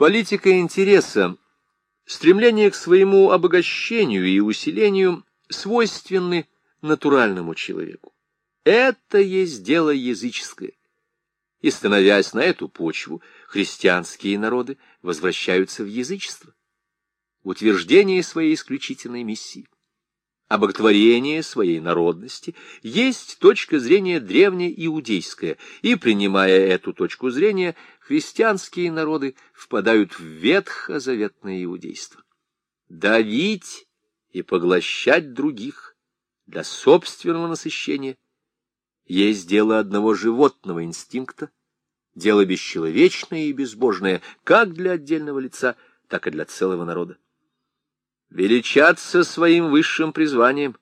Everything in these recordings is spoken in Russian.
Политика интереса, стремление к своему обогащению и усилению свойственны натуральному человеку. Это есть дело языческое. И, становясь на эту почву, христианские народы возвращаются в язычество. Утверждение своей исключительной миссии, обоготворение своей народности есть точка зрения древнеиудейская, и, принимая эту точку зрения, христианские народы впадают в ветхозаветное иудейство. Давить и поглощать других для собственного насыщения есть дело одного животного инстинкта, дело бесчеловечное и безбожное как для отдельного лица, так и для целого народа. Величаться своим высшим призванием,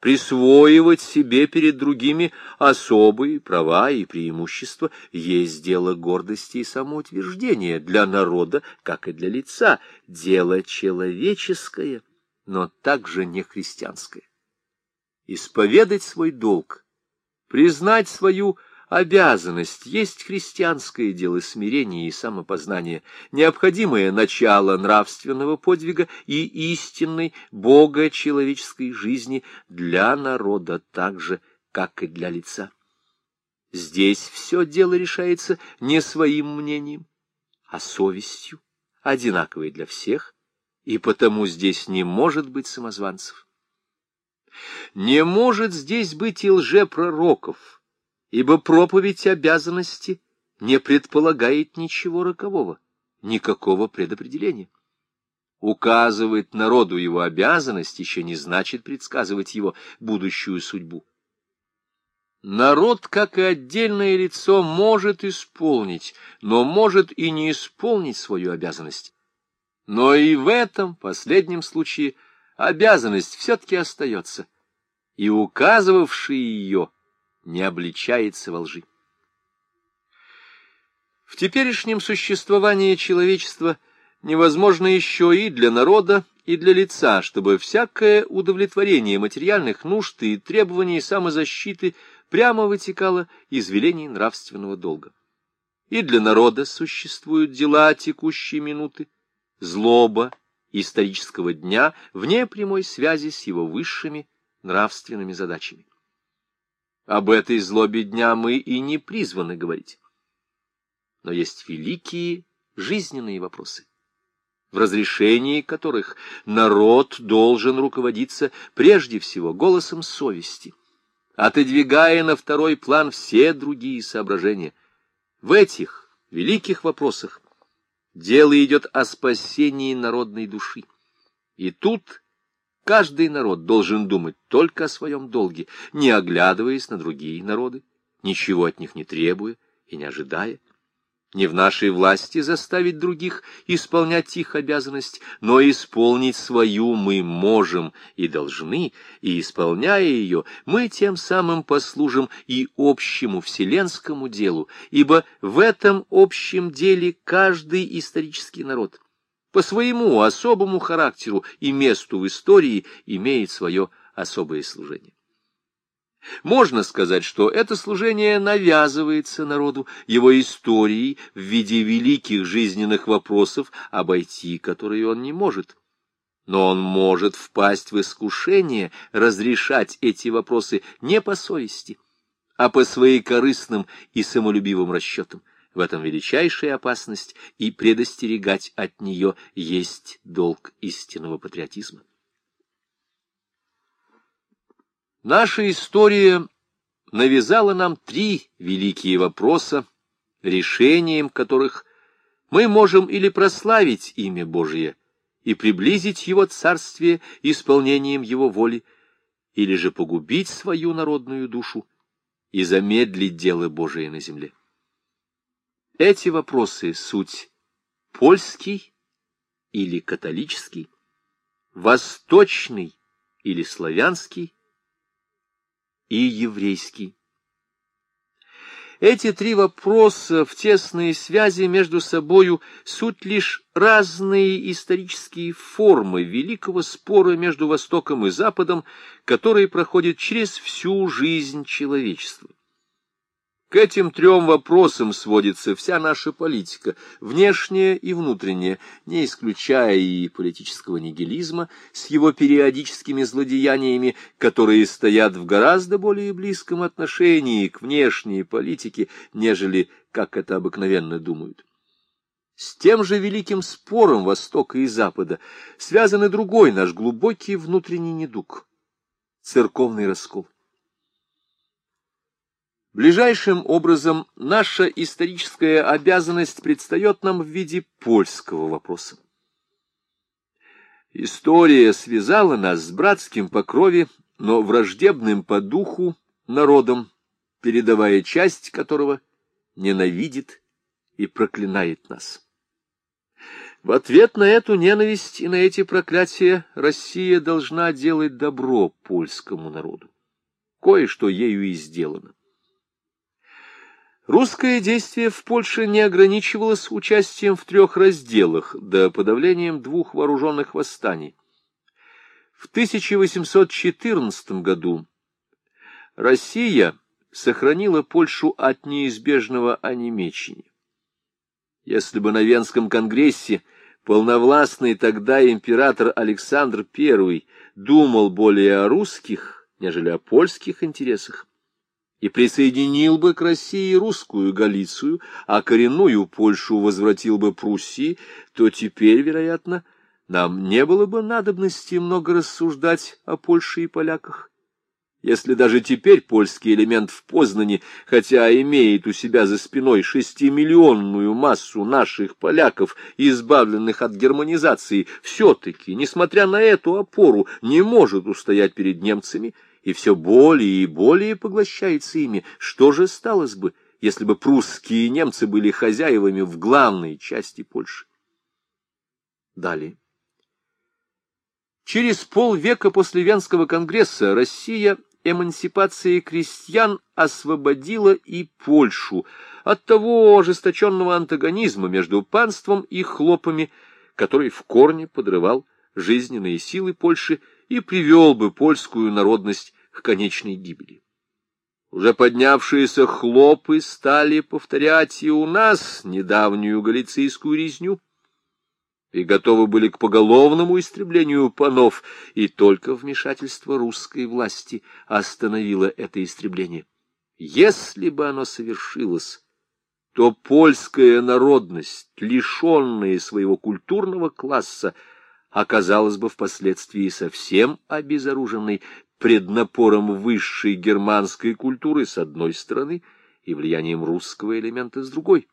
присвоивать себе перед другими особые права и преимущества есть дело гордости и самоутверждения для народа, как и для лица, дело человеческое, но также не христианское. Исповедать свой долг, признать свою обязанность есть христианское дело смирения и самопознания, необходимое начало нравственного подвига и истинной бога-человеческой жизни для народа так же, как и для лица. Здесь все дело решается не своим мнением, а совестью, одинаковой для всех, и потому здесь не может быть самозванцев. Не может здесь быть и лжепророков, ибо проповедь обязанности не предполагает ничего рокового, никакого предопределения. Указывать народу его обязанность еще не значит предсказывать его будущую судьбу. Народ, как и отдельное лицо, может исполнить, но может и не исполнить свою обязанность. Но и в этом последнем случае обязанность все-таки остается, и указывавший ее – не обличается во лжи. В теперешнем существовании человечества невозможно еще и для народа, и для лица, чтобы всякое удовлетворение материальных нужд и требований самозащиты прямо вытекало из велений нравственного долга. И для народа существуют дела текущей минуты, злоба исторического дня вне прямой связи с его высшими нравственными задачами. Об этой злобе дня мы и не призваны говорить. Но есть великие жизненные вопросы, в разрешении которых народ должен руководиться прежде всего голосом совести, отодвигая на второй план все другие соображения. В этих великих вопросах дело идет о спасении народной души. И тут Каждый народ должен думать только о своем долге, не оглядываясь на другие народы, ничего от них не требуя и не ожидая. Не в нашей власти заставить других исполнять их обязанность, но исполнить свою мы можем и должны, и, исполняя ее, мы тем самым послужим и общему вселенскому делу, ибо в этом общем деле каждый исторический народ — по своему особому характеру и месту в истории имеет свое особое служение. Можно сказать, что это служение навязывается народу его историей в виде великих жизненных вопросов, обойти которые он не может. Но он может впасть в искушение разрешать эти вопросы не по совести, а по своим корыстным и самолюбивым расчетам. В этом величайшая опасность, и предостерегать от нее есть долг истинного патриотизма. Наша история навязала нам три великие вопроса, решением которых мы можем или прославить имя Божие и приблизить Его царствие исполнением Его воли, или же погубить свою народную душу и замедлить дело Божие на земле. Эти вопросы — суть польский или католический, восточный или славянский и еврейский. Эти три вопроса в тесной связи между собою суть лишь разные исторические формы великого спора между Востоком и Западом, который проходит через всю жизнь человечества. К этим трем вопросам сводится вся наша политика, внешняя и внутренняя, не исключая и политического нигилизма с его периодическими злодеяниями, которые стоят в гораздо более близком отношении к внешней политике, нежели как это обыкновенно думают. С тем же великим спором Востока и Запада связан и другой наш глубокий внутренний недуг — церковный раскол. Ближайшим образом наша историческая обязанность предстает нам в виде польского вопроса. История связала нас с братским по крови, но враждебным по духу народом, передавая часть которого ненавидит и проклинает нас. В ответ на эту ненависть и на эти проклятия Россия должна делать добро польскому народу. Кое-что ею и сделано. Русское действие в Польше не ограничивалось участием в трех разделах до подавлением двух вооруженных восстаний. В 1814 году Россия сохранила Польшу от неизбежного онемечения. Если бы на Венском конгрессе полновластный тогда император Александр I думал более о русских, нежели о польских интересах, и присоединил бы к России русскую Галицию, а коренную Польшу возвратил бы Пруссии, то теперь, вероятно, нам не было бы надобности много рассуждать о Польше и поляках. Если даже теперь польский элемент в Познани, хотя имеет у себя за спиной шестимиллионную массу наших поляков, избавленных от германизации, все-таки, несмотря на эту опору, не может устоять перед немцами — и все более и более поглощается ими. Что же сталось бы, если бы прусские немцы были хозяевами в главной части Польши? Далее. Через полвека после Венского конгресса Россия эмансипацией крестьян освободила и Польшу от того ожесточенного антагонизма между панством и хлопами, который в корне подрывал жизненные силы Польши и привел бы польскую народность к конечной гибели. Уже поднявшиеся хлопы стали повторять и у нас недавнюю галицийскую резню, и готовы были к поголовному истреблению панов, и только вмешательство русской власти остановило это истребление. Если бы оно совершилось, то польская народность, лишенная своего культурного класса, оказалась бы впоследствии совсем обезоруженной пред напором высшей германской культуры с одной стороны и влиянием русского элемента с другой.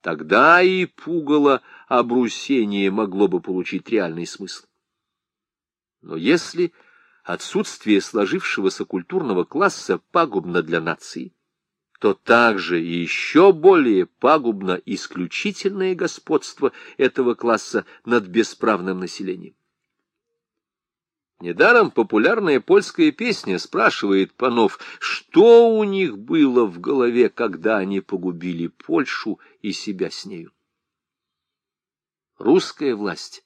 Тогда и пугало обрусение могло бы получить реальный смысл. Но если отсутствие сложившегося культурного класса пагубно для нации, то также и еще более пагубно исключительное господство этого класса над бесправным населением. Недаром популярная польская песня спрашивает панов, что у них было в голове, когда они погубили Польшу и себя с нею. Русская власть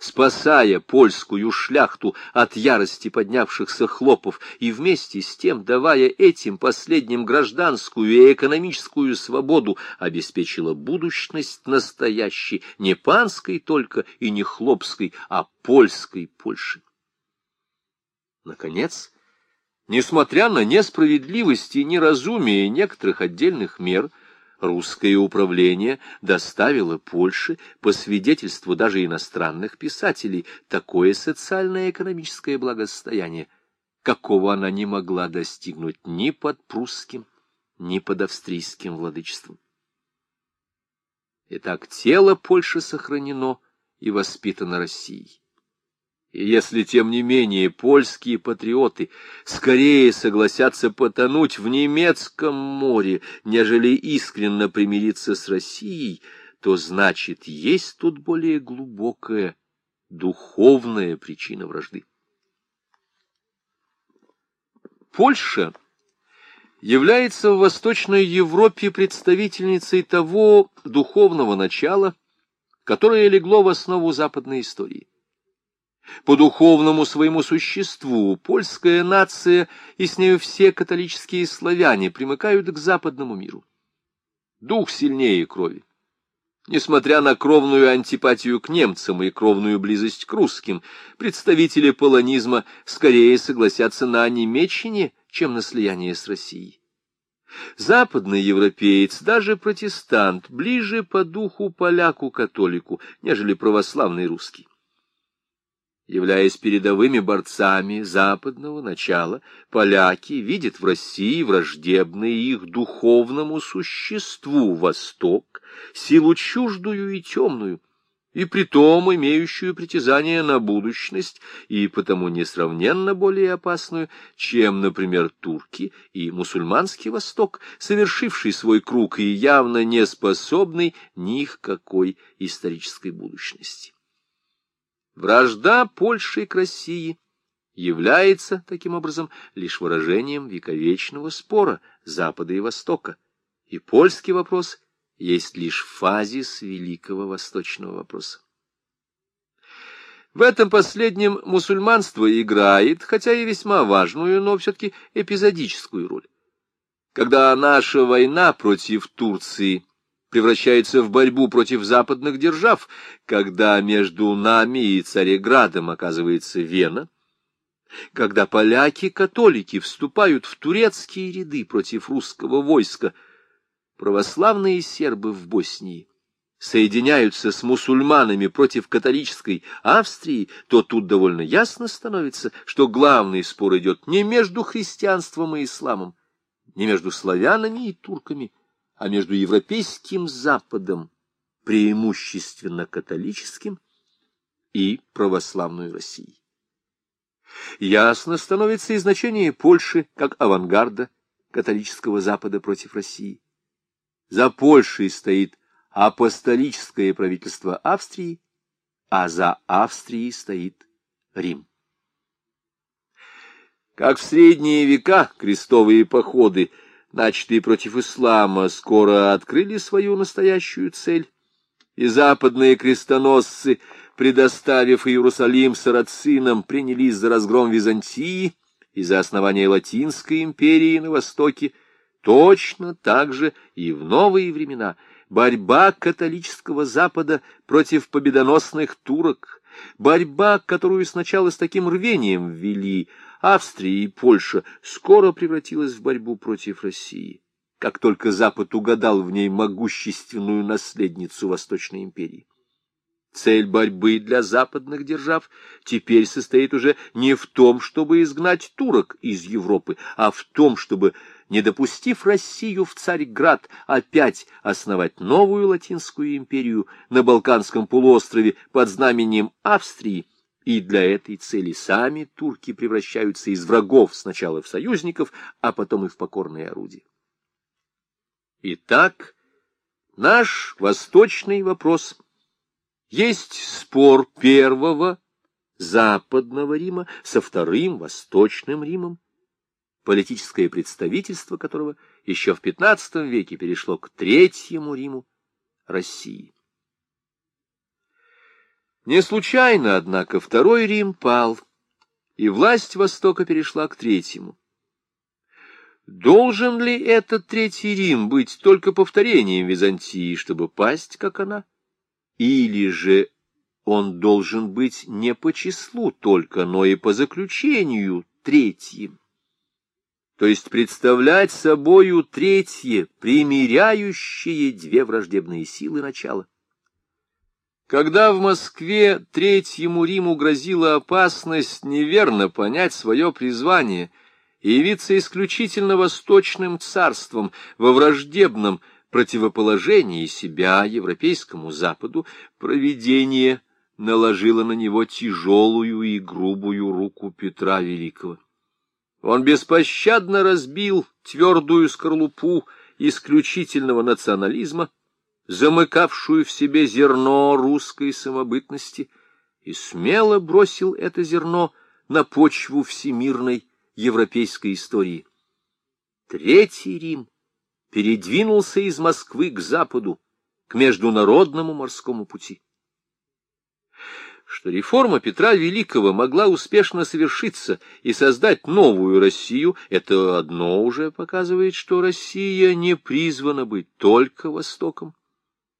спасая польскую шляхту от ярости поднявшихся хлопов и вместе с тем давая этим последним гражданскую и экономическую свободу, обеспечила будущность настоящей, не панской только и не хлопской, а польской Польши. Наконец, несмотря на несправедливость и неразумие некоторых отдельных мер, русское управление доставило Польше, по свидетельству даже иностранных писателей, такое социально-экономическое благосостояние, какого она не могла достигнуть ни под прусским, ни под австрийским владычеством. Итак, тело Польши сохранено и воспитано Россией. Если, тем не менее, польские патриоты скорее согласятся потонуть в немецком море, нежели искренно примириться с Россией, то значит, есть тут более глубокая духовная причина вражды. Польша является в Восточной Европе представительницей того духовного начала, которое легло в основу западной истории. По духовному своему существу польская нация и с нею все католические славяне примыкают к западному миру. Дух сильнее крови. Несмотря на кровную антипатию к немцам и кровную близость к русским, представители полонизма скорее согласятся на немечине, чем на слияние с Россией. Западный европеец, даже протестант, ближе по духу поляку-католику, нежели православный русский. Являясь передовыми борцами западного начала, поляки видят в России враждебный их духовному существу Восток, силу чуждую и темную, и притом имеющую притязание на будущность, и потому несравненно более опасную, чем, например, турки и мусульманский Восток, совершивший свой круг и явно не способный ни к какой исторической будущности. Вражда Польши к России является, таким образом, лишь выражением вековечного спора Запада и Востока, и польский вопрос есть лишь фазис великого восточного вопроса. В этом последнем мусульманство играет, хотя и весьма важную, но все-таки эпизодическую роль. Когда наша война против Турции превращается в борьбу против западных держав, когда между нами и Цареградом оказывается Вена, когда поляки-католики вступают в турецкие ряды против русского войска, православные сербы в Боснии соединяются с мусульманами против католической Австрии, то тут довольно ясно становится, что главный спор идет не между христианством и исламом, не между славянами и турками, а между европейским Западом, преимущественно католическим, и православной Россией. Ясно становится и значение Польши как авангарда католического Запада против России. За Польшей стоит апостолическое правительство Австрии, а за Австрией стоит Рим. Как в средние века крестовые походы – начатые против ислама, скоро открыли свою настоящую цель, и западные крестоносцы, предоставив Иерусалим сарацинам, принялись за разгром Византии и за основание Латинской империи на Востоке, точно так же и в новые времена. Борьба католического Запада против победоносных турок, борьба, которую сначала с таким рвением ввели, Австрия и Польша скоро превратилась в борьбу против России, как только Запад угадал в ней могущественную наследницу Восточной империи. Цель борьбы для западных держав теперь состоит уже не в том, чтобы изгнать турок из Европы, а в том, чтобы, не допустив Россию в Царьград, опять основать новую Латинскую империю на Балканском полуострове под знаменем Австрии, и для этой цели сами турки превращаются из врагов сначала в союзников, а потом и в покорные орудия. Итак, наш восточный вопрос есть спор первого западного Рима со вторым восточным Римом, политическое представительство которого еще в XV веке перешло к третьему Риму России. Не случайно, однако, второй Рим пал, и власть Востока перешла к третьему. Должен ли этот третий Рим быть только повторением Византии, чтобы пасть, как она? Или же он должен быть не по числу только, но и по заключению третьим? То есть представлять собою третье, примиряющее две враждебные силы начала. Когда в Москве Третьему Риму грозила опасность неверно понять свое призвание и явиться исключительно восточным царством во враждебном противоположении себя Европейскому Западу, провидение наложило на него тяжелую и грубую руку Петра Великого. Он беспощадно разбил твердую скорлупу исключительного национализма, замыкавшую в себе зерно русской самобытности, и смело бросил это зерно на почву всемирной европейской истории. Третий Рим передвинулся из Москвы к западу, к международному морскому пути. Что реформа Петра Великого могла успешно совершиться и создать новую Россию, это одно уже показывает, что Россия не призвана быть только Востоком,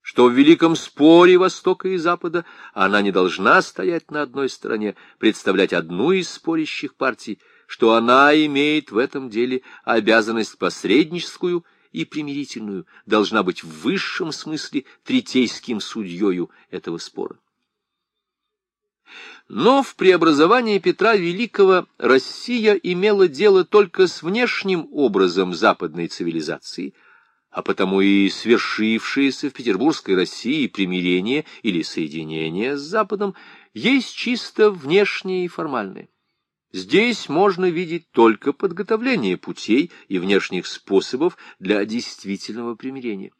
что в великом споре Востока и Запада она не должна стоять на одной стороне, представлять одну из спорящих партий, что она имеет в этом деле обязанность посредническую и примирительную, должна быть в высшем смысле третейским судьею этого спора. Но в преобразовании Петра Великого Россия имела дело только с внешним образом западной цивилизации, а потому и свершившееся в Петербургской России примирение или соединение с Западом есть чисто внешнее и формальное. Здесь можно видеть только подготовление путей и внешних способов для действительного примирения.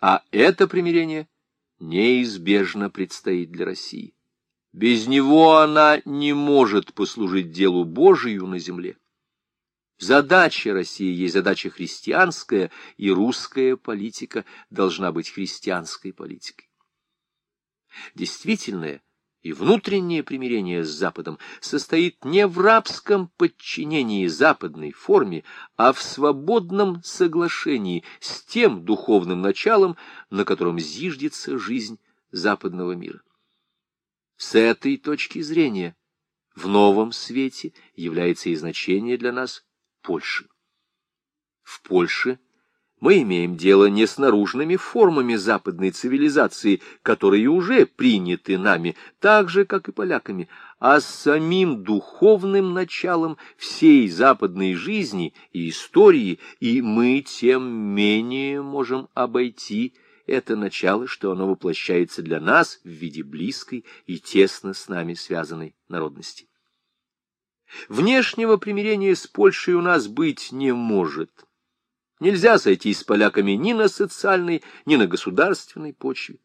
А это примирение неизбежно предстоит для России. Без него она не может послужить делу Божию на земле. Задача России есть задача христианская, и русская политика должна быть христианской политикой. Действительное и внутреннее примирение с Западом состоит не в рабском подчинении западной форме, а в свободном соглашении с тем духовным началом, на котором зиждется жизнь западного мира. С этой точки зрения в новом свете является и значение для нас Польши. В Польше мы имеем дело не с наружными формами западной цивилизации, которые уже приняты нами, так же, как и поляками, а с самим духовным началом всей западной жизни и истории, и мы тем менее можем обойти это начало, что оно воплощается для нас в виде близкой и тесно с нами связанной народности. Внешнего примирения с Польшей у нас быть не может. Нельзя сойти с поляками ни на социальной, ни на государственной почве.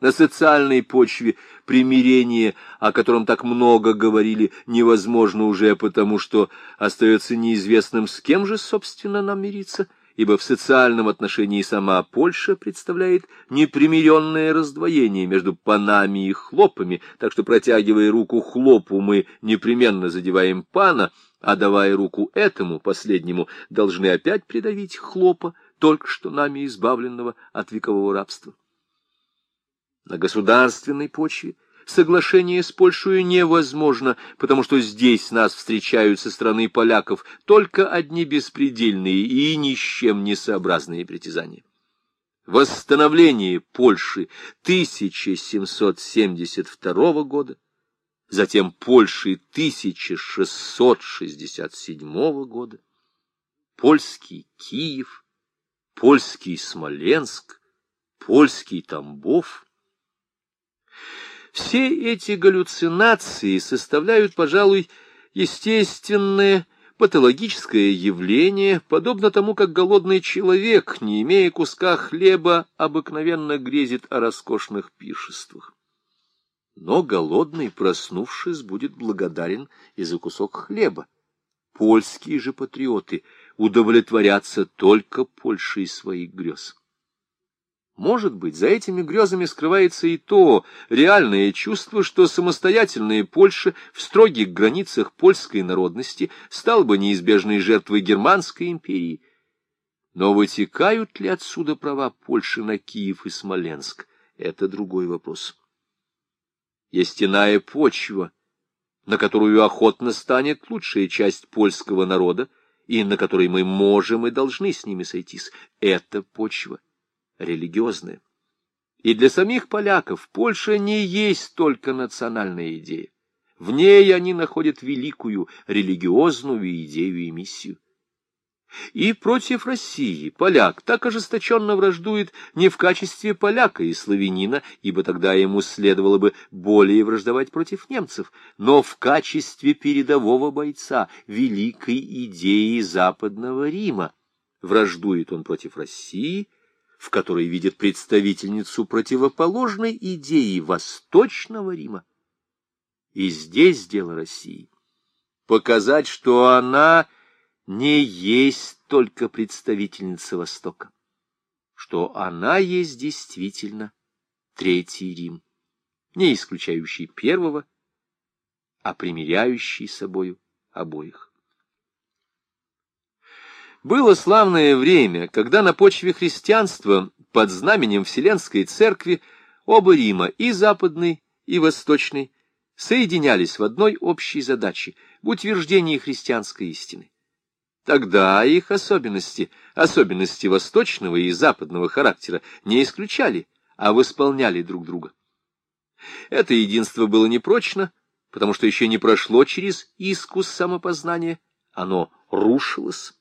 На социальной почве примирение, о котором так много говорили, невозможно уже потому, что остается неизвестным, с кем же, собственно, нам мириться – ибо в социальном отношении сама Польша представляет непримиренное раздвоение между панами и хлопами, так что, протягивая руку хлопу, мы непременно задеваем пана, а давая руку этому, последнему, должны опять придавить хлопа, только что нами избавленного от векового рабства. На государственной почве – соглашение с Польшей невозможно, потому что здесь нас встречают со стороны поляков только одни беспредельные и ни с чем не сообразные притязания. Восстановление Польши 1772 года, затем Польши 1667 года, польский Киев, польский Смоленск, польский Тамбов — все эти галлюцинации составляют, пожалуй, естественное патологическое явление, подобно тому, как голодный человек, не имея куска хлеба, обыкновенно грезит о роскошных пиршествах. Но голодный, проснувшись, будет благодарен и за кусок хлеба. Польские же патриоты удовлетворятся только Польшей своих грез. Может быть, за этими грезами скрывается и то реальное чувство, что самостоятельная Польша в строгих границах польской народности стала бы неизбежной жертвой Германской империи. Но вытекают ли отсюда права Польши на Киев и Смоленск? Это другой вопрос. Есть иная почва, на которую охотно станет лучшая часть польского народа, и на которой мы можем и должны с ними сойтись. Это почва — религиозное. И для самих поляков Польша не есть только национальная идея. В ней они находят великую религиозную идею и миссию. И против России поляк так ожесточенно враждует не в качестве поляка и славянина, ибо тогда ему следовало бы более враждовать против немцев, но в качестве передового бойца великой идеи Западного Рима. Враждует он против России – в которой видит представительницу противоположной идеи Восточного Рима. И здесь дело России. Показать, что она не есть только представительница Востока, что она есть действительно Третий Рим. не исключающий первого, а примиряющий собою обоих. Было славное время, когда на почве христианства под знаменем Вселенской Церкви оба Рима, и западный, и восточный, соединялись в одной общей задаче — в утверждении христианской истины. Тогда их особенности, особенности восточного и западного характера, не исключали, а восполняли друг друга. Это единство было непрочно, потому что еще не прошло через искус самопознания, оно рушилось.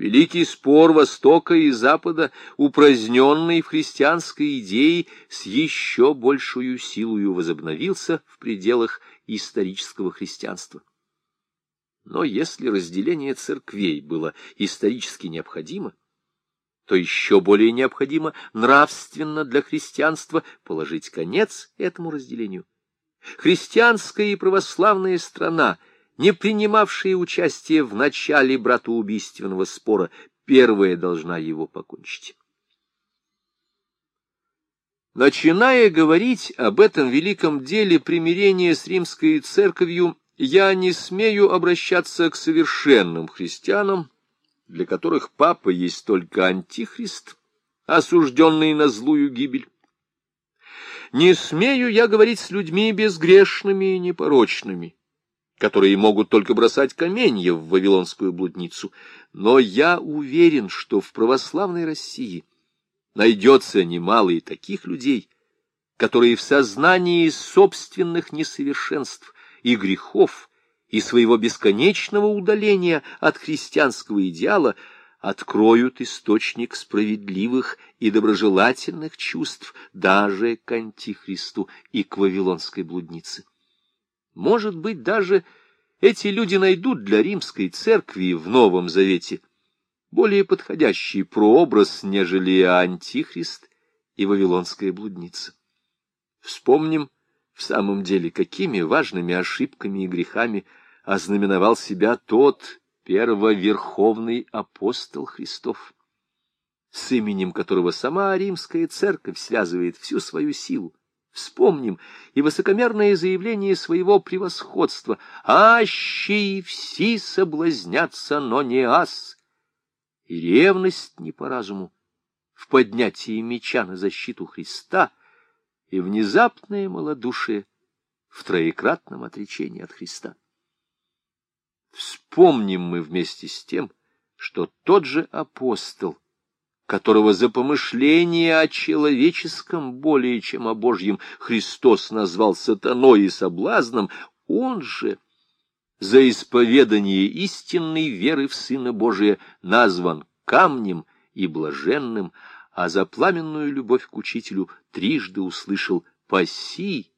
Великий спор Востока и Запада, упраздненный в христианской идее, с еще большую силою возобновился в пределах исторического христианства. Но если разделение церквей было исторически необходимо, то еще более необходимо нравственно для христианства положить конец этому разделению. Христианская и православная страна, не принимавшая участие в начале братоубийственного спора, первая должна его покончить. Начиная говорить об этом великом деле примирения с римской церковью, я не смею обращаться к совершенным христианам, для которых папа есть только антихрист, осужденный на злую гибель. Не смею я говорить с людьми безгрешными и непорочными, которые могут только бросать каменья в вавилонскую блудницу, но я уверен, что в православной России найдется немало и таких людей, которые в сознании собственных несовершенств и грехов, и своего бесконечного удаления от христианского идеала откроют источник справедливых и доброжелательных чувств даже к Антихристу и к Вавилонской блуднице. Может быть, даже эти люди найдут для римской церкви в Новом Завете более подходящий прообраз, нежели Антихрист и Вавилонская блудница. Вспомним, в самом деле, какими важными ошибками и грехами ознаменовал себя тот первоверховный апостол Христов, с именем которого сама римская церковь связывает всю свою силу. Вспомним и высокомерное заявление своего превосходства «Аще и все соблазнятся, но не ас!» И ревность не по разуму в поднятии меча на защиту Христа — и внезапное малодушие в троекратном отречении от Христа. Вспомним мы вместе с тем, что тот же апостол, которого за помышление о человеческом более чем о Божьем Христос назвал сатаной и соблазном, он же за исповедание истинной веры в Сына Божия назван камнем и блаженным, а за пламенную любовь к учителю трижды услышал «Паси,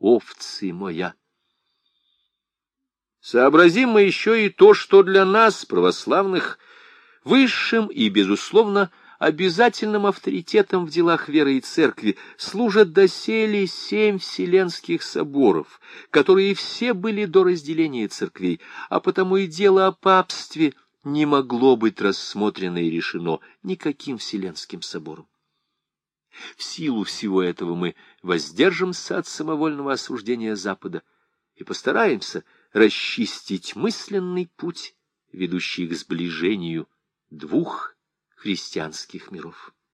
овцы моя». Сообразим мы еще и то, что для нас, православных, высшим и, безусловно, обязательным авторитетом в делах веры и церкви служат доселе семь вселенских соборов, которые все были до разделения церквей, а потому и дело о папстве – не могло быть рассмотрено и решено никаким Вселенским собором. В силу всего этого мы воздержимся от самовольного осуждения Запада и постараемся расчистить мысленный путь, ведущий к сближению двух христианских миров.